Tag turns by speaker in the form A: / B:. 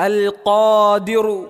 A: القادر